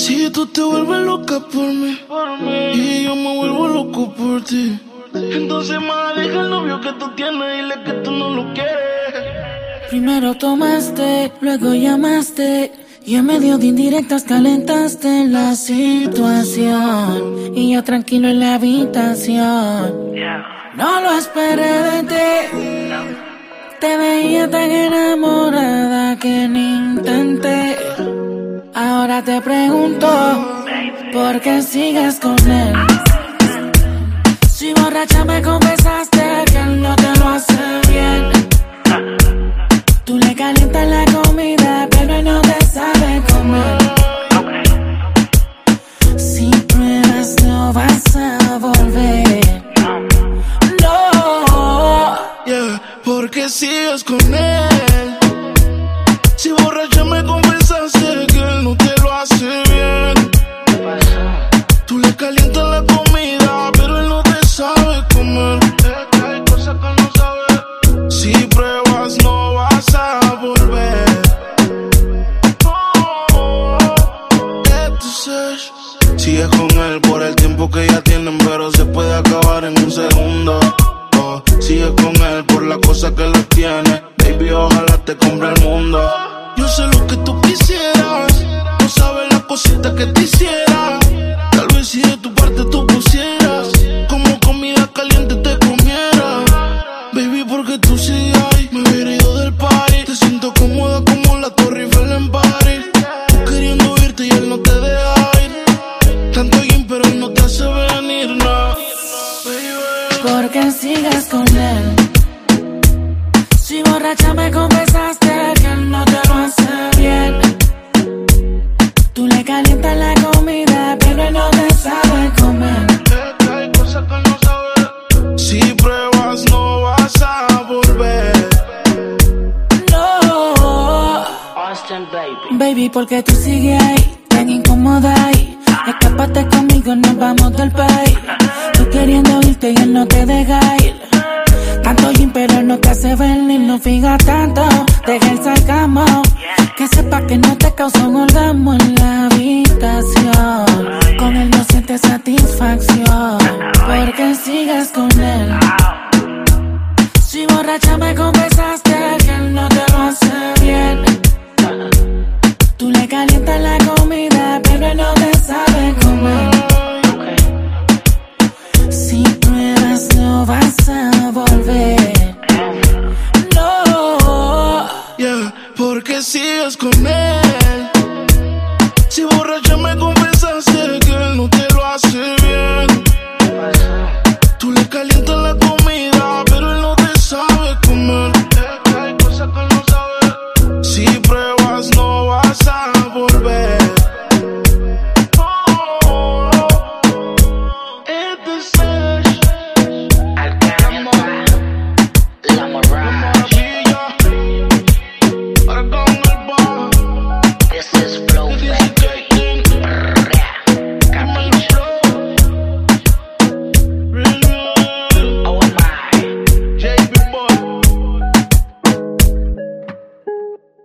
Si tú te vuelves loca por mí, y yo me vuelvo loco por ti. Entonces, más deja el novio que tú tienes, dile que tú no lo quieres. Primero tomaste, luego llamaste. Y en medio de indirectas calentaste la situación. Y yo tranquilo en la habitación. No lo esperé de ti. Te veía tan enamorada que ni intenté. Te pregunto, ¿por qué sigues con él? Si borracha me confesaste que él no te lo hace bien. Tú le calientas la comida, Sigues con él por el tiempo que ya tienen, pero se puede acabar en un segundo. Oh, sigues con él por la cosa que lo tiene. Baby, ojalá te compre el mundo. Yo sé lo que tú quisieras. No sabes la cosita que te hiciera. Tal vez si de tu Baby. ¿Por qué sigues con él? Si borracha me confesaste que él no te lo hace bien. Tú le calientas la comida, pero él no te sabe comer. Es que hay cosas que no sabes. Si pruebas, no vas a volver. No. Austin, baby. Baby, porque tú sigues ahí, tan incómoda ahí. Escápate conmigo, nos vamos del país. Queriendo irte y él no te deja ir. Tanto gym, pero él no te hace venir, no fija tanto. Deja el sarcasmo. Que sepa que no te causa un orgasmo en la habitación. Con él no sientes satisfacción. Porque sigues con él. sigues con él. Si borracha me confesaste que él no te lo hace bien. Tú le calientas la comida, pero él no te sabe comer. Hay cosas que no. Si pruebas, no vas a volver.